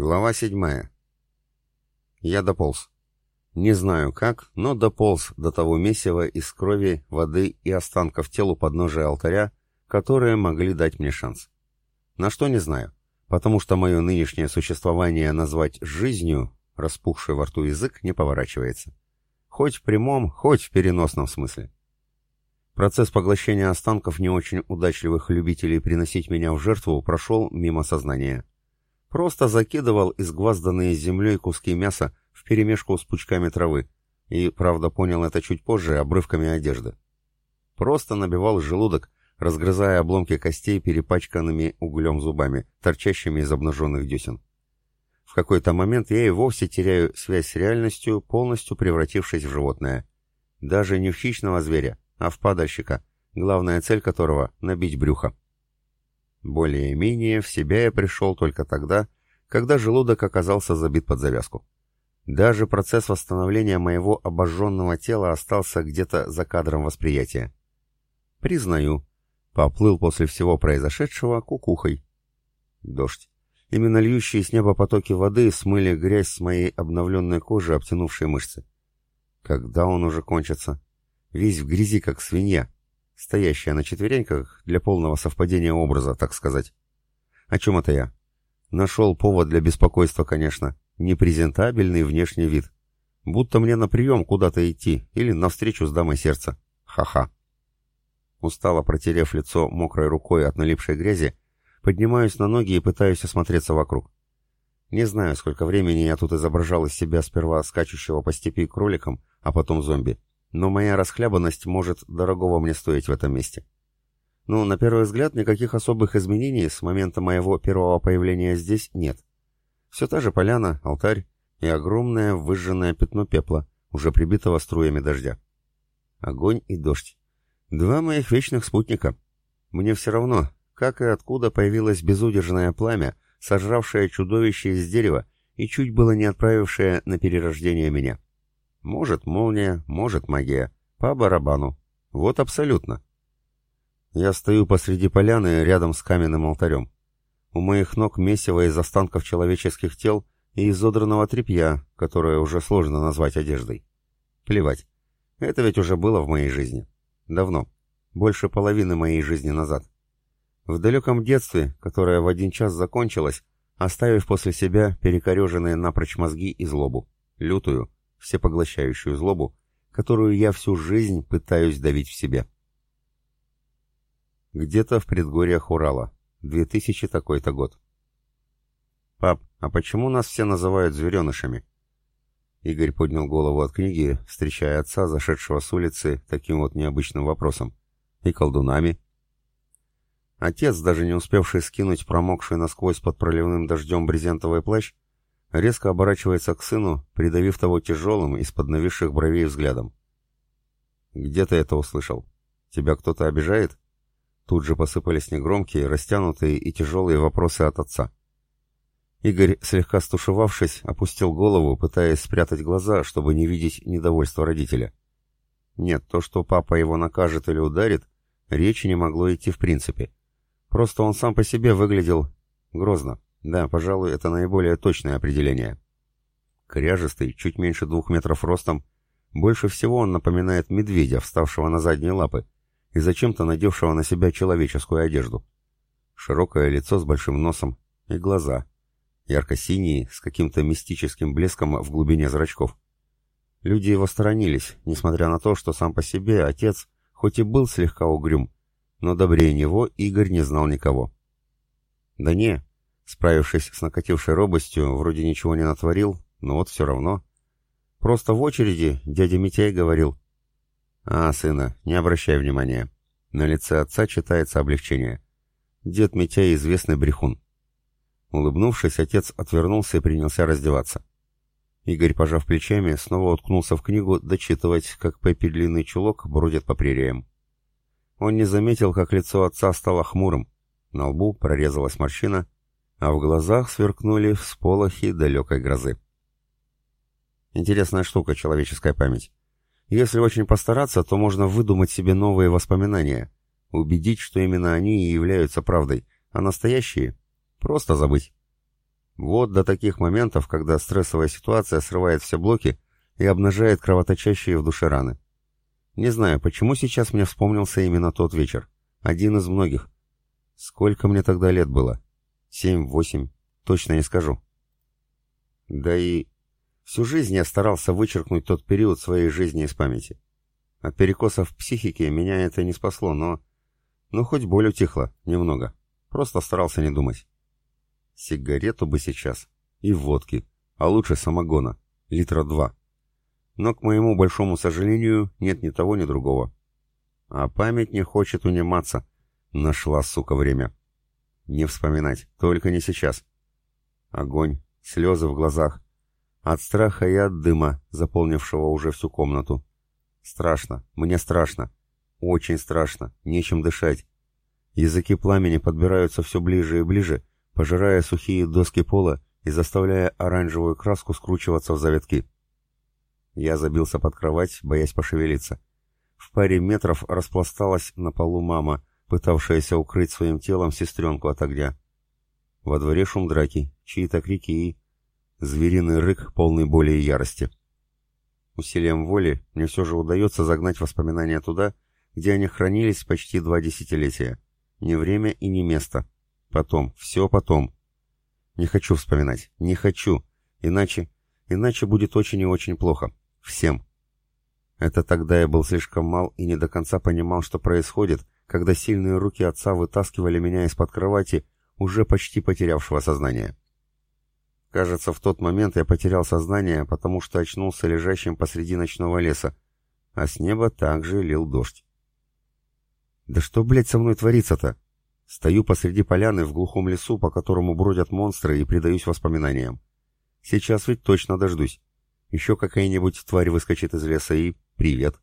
Глава седьмая. Я дополз. Не знаю как, но дополз до того месива из крови, воды и останков тел у подножия алтаря, которые могли дать мне шанс. На что не знаю, потому что мое нынешнее существование назвать жизнью, распухший во рту язык, не поворачивается. Хоть в прямом, хоть в переносном смысле. Процесс поглощения останков не очень удачливых любителей приносить меня в жертву прошел мимо сознания. Просто закидывал изгвазданные землей куски мяса вперемешку с пучками травы, и, правда, понял это чуть позже обрывками одежды. Просто набивал желудок, разгрызая обломки костей перепачканными углем зубами, торчащими из обнаженных десен. В какой-то момент я и вовсе теряю связь с реальностью, полностью превратившись в животное. Даже не в хищного зверя, а в падальщика, главная цель которого — набить брюхо. Более-менее в себя я пришел только тогда, когда желудок оказался забит под завязку. Даже процесс восстановления моего обожженного тела остался где-то за кадром восприятия. Признаю, поплыл после всего произошедшего кукухой. Дождь. Именно льющие с неба потоки воды смыли грязь с моей обновленной кожи, обтянувшей мышцы. Когда он уже кончится? Весь в грязи, как свинья стоящая на четвереньках для полного совпадения образа, так сказать. О чем это я? Нашел повод для беспокойства, конечно. Непрезентабельный внешний вид. Будто мне на прием куда-то идти или на встречу с дамой сердца. Ха-ха. Устало протерев лицо мокрой рукой от налипшей грязи, поднимаюсь на ноги и пытаюсь осмотреться вокруг. Не знаю, сколько времени я тут изображал из себя сперва скачущего по степи кроликом, а потом зомби но моя расхлябанность может дорогого мне стоить в этом месте. Ну, на первый взгляд, никаких особых изменений с момента моего первого появления здесь нет. Все та же поляна, алтарь и огромное выжженное пятно пепла, уже прибитого струями дождя. Огонь и дождь. Два моих вечных спутника. Мне все равно, как и откуда появилось безудержное пламя, сожравшее чудовище из дерева и чуть было не отправившее на перерождение меня. Может молния, может магия. По барабану. Вот абсолютно. Я стою посреди поляны рядом с каменным алтарем. У моих ног месиво из останков человеческих тел и изодранного тряпья, которое уже сложно назвать одеждой. Плевать. Это ведь уже было в моей жизни. Давно. Больше половины моей жизни назад. В далеком детстве, которое в один час закончилось, оставив после себя перекореженные напрочь мозги и злобу. Лютую, всепоглощающую злобу, которую я всю жизнь пытаюсь давить в себе. Где-то в предгорьях Урала. 2000 такой-то год. «Пап, а почему нас все называют зверенышами?» Игорь поднял голову от книги, встречая отца, зашедшего с улицы, таким вот необычным вопросом. «И колдунами?» Отец, даже не успевший скинуть промокший насквозь под проливным дождем брезентовый плащ, резко оборачивается к сыну, придавив того тяжелым из-под нависших бровей взглядом. «Где ты это услышал? Тебя кто-то обижает?» Тут же посыпались негромкие, растянутые и тяжелые вопросы от отца. Игорь, слегка стушевавшись, опустил голову, пытаясь спрятать глаза, чтобы не видеть недовольства родителя. Нет, то, что папа его накажет или ударит, речи не могло идти в принципе. Просто он сам по себе выглядел грозно. Да, пожалуй, это наиболее точное определение. Кряжистый, чуть меньше двух метров ростом, больше всего он напоминает медведя, вставшего на задние лапы, и зачем-то надевшего на себя человеческую одежду. Широкое лицо с большим носом и глаза, ярко-синие, с каким-то мистическим блеском в глубине зрачков. Люди его сторонились, несмотря на то, что сам по себе отец, хоть и был слегка угрюм, но добрее него Игорь не знал никого. Да не, Справившись с накатившей робостью, вроде ничего не натворил, но вот все равно. Просто в очереди дядя Митяй говорил. «А, сына, не обращай внимания». На лице отца читается облегчение. Дед Митяй известный брехун. Улыбнувшись, отец отвернулся и принялся раздеваться. Игорь, пожав плечами, снова уткнулся в книгу дочитывать, как Пеппи длинный чулок бродит по прериям. Он не заметил, как лицо отца стало хмурым. На лбу прорезалась морщина, а в глазах сверкнули всполохи далекой грозы. Интересная штука человеческая память. Если очень постараться, то можно выдумать себе новые воспоминания, убедить, что именно они и являются правдой, а настоящие — просто забыть. Вот до таких моментов, когда стрессовая ситуация срывает все блоки и обнажает кровоточащие в душе раны. Не знаю, почему сейчас мне вспомнился именно тот вечер. Один из многих. Сколько мне тогда лет было? Семь, восемь. Точно не скажу. Да и всю жизнь я старался вычеркнуть тот период своей жизни из памяти. От перекосов психики меня это не спасло, но... Ну, хоть боль утихла, немного. Просто старался не думать. Сигарету бы сейчас. И водки. А лучше самогона. Литра два. Но, к моему большому сожалению, нет ни того, ни другого. А память не хочет униматься. Нашла, сука, время. Не вспоминать, только не сейчас. Огонь, слезы в глазах. От страха и от дыма, заполнившего уже всю комнату. Страшно, мне страшно. Очень страшно, нечем дышать. Языки пламени подбираются все ближе и ближе, пожирая сухие доски пола и заставляя оранжевую краску скручиваться в завитки. Я забился под кровать, боясь пошевелиться. В паре метров распласталась на полу мама, пытавшаяся укрыть своим телом сестренку от огня. Во дворе шум драки, чьи-то крики и... Звериный рык, полный боли и ярости. Усилием воли мне все же удается загнать воспоминания туда, где они хранились почти два десятилетия. Не время и не место. Потом, все потом. Не хочу вспоминать, не хочу, иначе, иначе будет очень и очень плохо. Всем. Это тогда я был слишком мал и не до конца понимал, что происходит, когда сильные руки отца вытаскивали меня из-под кровати, уже почти потерявшего сознание. Кажется, в тот момент я потерял сознание, потому что очнулся лежащим посреди ночного леса, а с неба также лил дождь. Да что, блядь, со мной творится-то? Стою посреди поляны в глухом лесу, по которому бродят монстры, и предаюсь воспоминаниям. Сейчас ведь точно дождусь. Еще какая-нибудь тварь выскочит из леса и... Привет.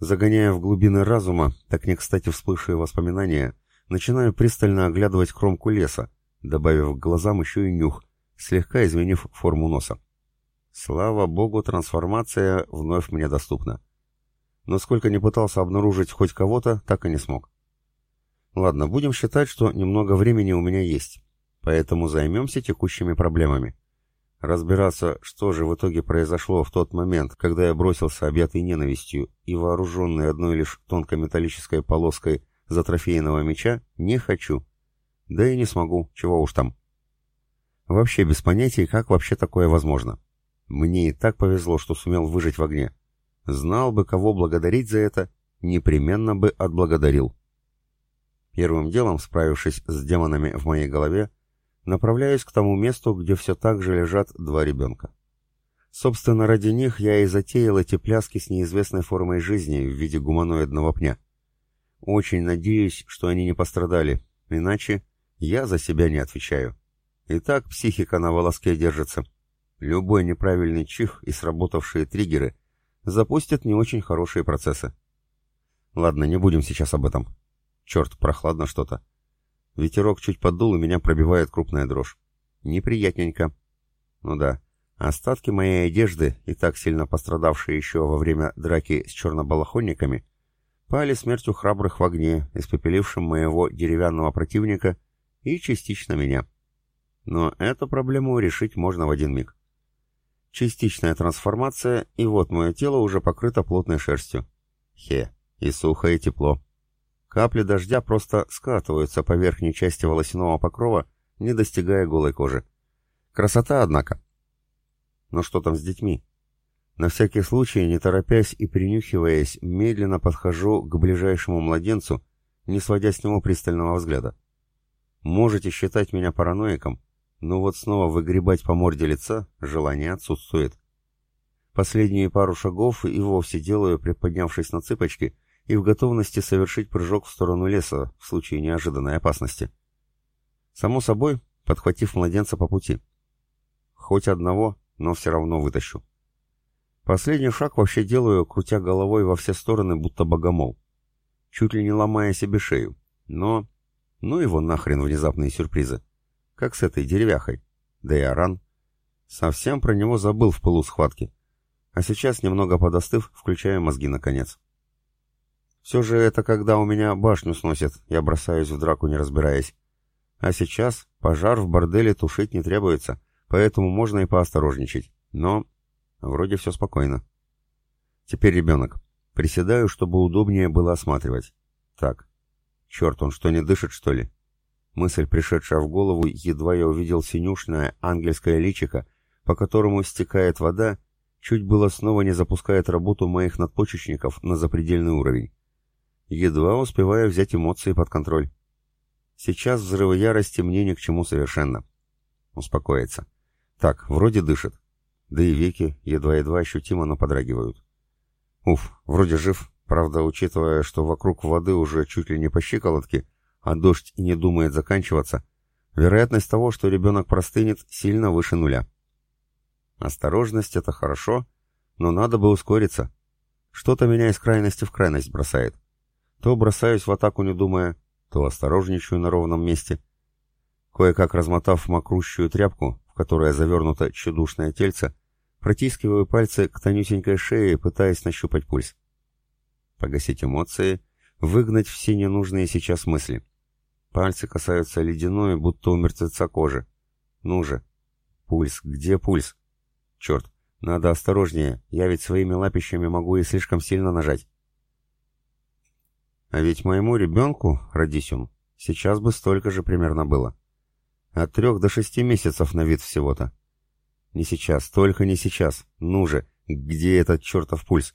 Загоняя в глубины разума, так не кстати всплывшие воспоминания, начинаю пристально оглядывать кромку леса, добавив к глазам еще и нюх, слегка изменив форму носа. Слава богу, трансформация вновь мне доступна. Но сколько не пытался обнаружить хоть кого-то, так и не смог. Ладно, будем считать, что немного времени у меня есть, поэтому займемся текущими проблемами. Разбираться, что же в итоге произошло в тот момент, когда я бросился объятый ненавистью и вооруженный одной лишь тонкометаллической полоской за трофейного меча, не хочу. Да и не смогу, чего уж там. Вообще без понятия, как вообще такое возможно. Мне и так повезло, что сумел выжить в огне. Знал бы, кого благодарить за это, непременно бы отблагодарил. Первым делом, справившись с демонами в моей голове, Направляюсь к тому месту, где все так же лежат два ребенка. Собственно, ради них я и затеял эти пляски с неизвестной формой жизни в виде гуманоидного пня. Очень надеюсь, что они не пострадали, иначе я за себя не отвечаю. И так психика на волоске держится. Любой неправильный чих и сработавшие триггеры запустят не очень хорошие процессы. Ладно, не будем сейчас об этом. Черт, прохладно что-то. Ветерок чуть подул, и меня пробивает крупная дрожь. Неприятненько. Ну да, остатки моей одежды, и так сильно пострадавшие еще во время драки с чернобалахонниками, пали смертью храбрых в огне, испепелившим моего деревянного противника и частично меня. Но эту проблему решить можно в один миг. Частичная трансформация, и вот мое тело уже покрыто плотной шерстью. Хе, и сухо, и тепло. Капли дождя просто скатываются по верхней части волосяного покрова, не достигая голой кожи. Красота, однако. Но что там с детьми? На всякий случай, не торопясь и принюхиваясь, медленно подхожу к ближайшему младенцу, не сводя с него пристального взгляда. Можете считать меня параноиком, но вот снова выгребать по морде лица желание отсутствует. Последние пару шагов и вовсе делаю, приподнявшись на цыпочки — и в готовности совершить прыжок в сторону леса в случае неожиданной опасности. Само собой, подхватив младенца по пути. Хоть одного, но все равно вытащу. Последний шаг вообще делаю, крутя головой во все стороны, будто богомол. Чуть ли не ломая себе шею. Но... Ну его нахрен внезапные сюрпризы. Как с этой деревяхой. Да и Аран. Совсем про него забыл в пылу схватки. А сейчас, немного подостыв, включаю мозги наконец. Все же это когда у меня башню сносит, я бросаюсь в драку, не разбираясь. А сейчас пожар в борделе тушить не требуется, поэтому можно и поосторожничать. Но вроде все спокойно. Теперь ребенок. Приседаю, чтобы удобнее было осматривать. Так. Черт, он что, не дышит, что ли? Мысль, пришедшая в голову, едва я увидел синюшное ангельское личико, по которому стекает вода, чуть было снова не запускает работу моих надпочечников на запредельный уровень. Едва успеваю взять эмоции под контроль. Сейчас взрывы ярости мне ни к чему совершенно. Успокоиться. Так, вроде дышит. Да и веки едва-едва ощутимо, но подрагивают. Уф, вроде жив. Правда, учитывая, что вокруг воды уже чуть ли не по щиколотке, а дождь и не думает заканчиваться, вероятность того, что ребенок простынет, сильно выше нуля. Осторожность — это хорошо, но надо бы ускориться. Что-то меня из крайности в крайность бросает. То бросаюсь в атаку, не думая, то осторожничаю на ровном месте. Кое-как размотав мокрущую тряпку, в которой завернуто чудушное тельце, протискиваю пальцы к тонюсенькой шее, пытаясь нащупать пульс. Погасить эмоции, выгнать все ненужные сейчас мысли. Пальцы касаются ледяной, будто у мертвеца кожи. Ну же. Пульс, где пульс? Черт, надо осторожнее, я ведь своими лапищами могу и слишком сильно нажать. А ведь моему ребенку, родись он, сейчас бы столько же примерно было. От трех до шести месяцев на вид всего-то. Не сейчас, только не сейчас. Ну же, где этот чертов пульс?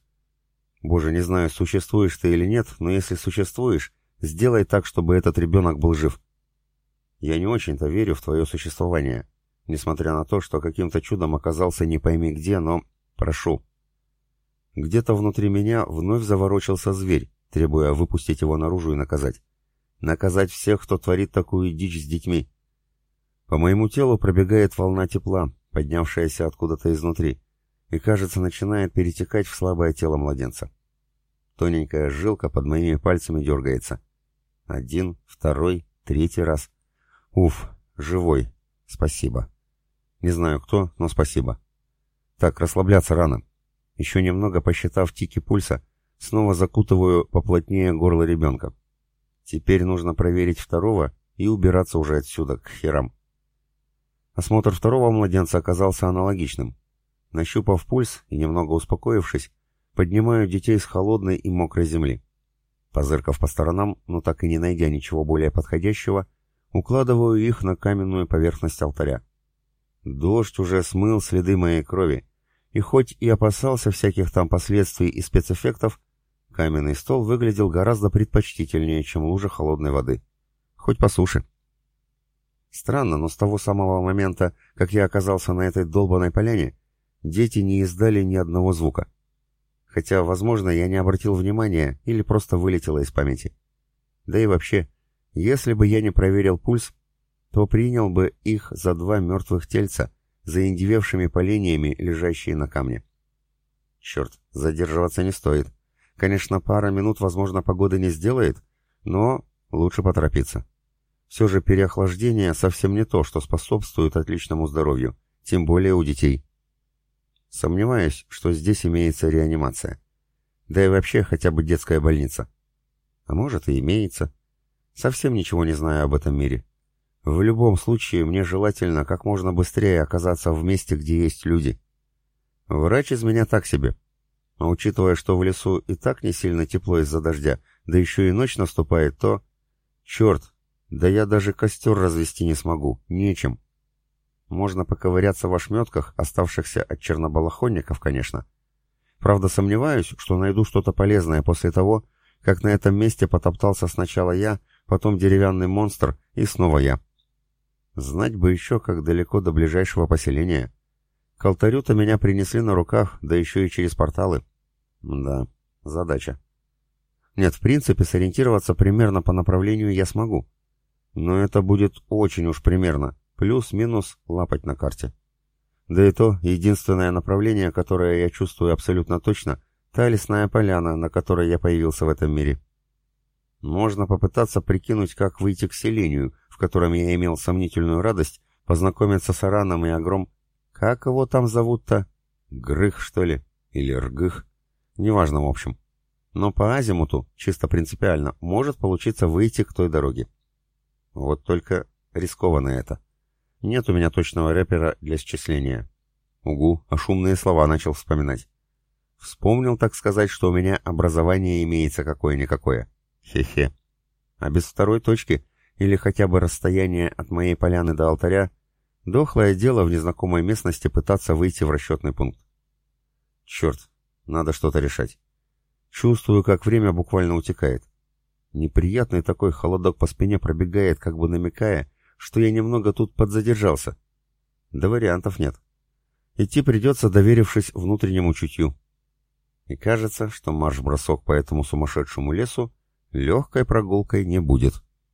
Боже, не знаю, существуешь ты или нет, но если существуешь, сделай так, чтобы этот ребенок был жив. Я не очень-то верю в твое существование несмотря на то, что каким-то чудом оказался не пойми где, но прошу. Где-то внутри меня вновь заворочился зверь, требуя выпустить его наружу и наказать. Наказать всех, кто творит такую дичь с детьми. По моему телу пробегает волна тепла, поднявшаяся откуда-то изнутри, и, кажется, начинает перетекать в слабое тело младенца. Тоненькая жилка под моими пальцами дергается. Один, второй, третий раз. Уф, живой. Спасибо. Не знаю кто, но спасибо. Так, расслабляться рано. Еще немного посчитав тики пульса, снова закутываю поплотнее горло ребенка. Теперь нужно проверить второго и убираться уже отсюда, к херам. Осмотр второго младенца оказался аналогичным. Нащупав пульс и немного успокоившись, поднимаю детей с холодной и мокрой земли. Позыркав по сторонам, но так и не найдя ничего более подходящего, укладываю их на каменную поверхность алтаря. Дождь уже смыл следы моей крови, и хоть и опасался всяких там последствий и спецэффектов, каменный стол выглядел гораздо предпочтительнее, чем лужа холодной воды. Хоть по суше. Странно, но с того самого момента, как я оказался на этой долбанной поляне, дети не издали ни одного звука. Хотя, возможно, я не обратил внимания или просто вылетело из памяти. Да и вообще, если бы я не проверил пульс, то принял бы их за два мертвых тельца, заиндевевшими поленьями, лежащие на камне. Черт, задерживаться не стоит. Конечно, пара минут, возможно, погода не сделает, но лучше поторопиться. Все же переохлаждение совсем не то, что способствует отличному здоровью, тем более у детей. Сомневаюсь, что здесь имеется реанимация. Да и вообще хотя бы детская больница. А может и имеется. Совсем ничего не знаю об этом мире. В любом случае, мне желательно как можно быстрее оказаться в месте, где есть люди. Врач из меня так себе. А учитывая, что в лесу и так не сильно тепло из-за дождя, да еще и ночь наступает, то... Черт, да я даже костер развести не смогу, нечем. Можно поковыряться в ошметках, оставшихся от чернобалахонников, конечно. Правда, сомневаюсь, что найду что-то полезное после того, как на этом месте потоптался сначала я, потом деревянный монстр и снова я. Знать бы еще, как далеко до ближайшего поселения. К алтарю-то меня принесли на руках, да еще и через порталы. Да, задача. Нет, в принципе, сориентироваться примерно по направлению я смогу. Но это будет очень уж примерно, плюс-минус лапать на карте. Да и то, единственное направление, которое я чувствую абсолютно точно, та лесная поляна, на которой я появился в этом мире. Можно попытаться прикинуть, как выйти к селению, в котором я имел сомнительную радость познакомиться с Араном и Агром. Как его там зовут-то? Грых, что ли? Или Ргых? Неважно, в общем. Но по азимуту, чисто принципиально, может получиться выйти к той дороге. Вот только рискованно это. Нет у меня точного рэпера для счисления. Угу, а шумные слова начал вспоминать. Вспомнил, так сказать, что у меня образование имеется какое-никакое. Хе-хе. А без второй точки, или хотя бы расстояния от моей поляны до алтаря, дохлое дело в незнакомой местности пытаться выйти в расчетный пункт. Черт, надо что-то решать. Чувствую, как время буквально утекает. Неприятный такой холодок по спине пробегает, как бы намекая, что я немного тут подзадержался. Да вариантов нет. Идти придется, доверившись внутреннему чутью. И кажется, что марш-бросок по этому сумасшедшему лесу легкой прогулкой не будет.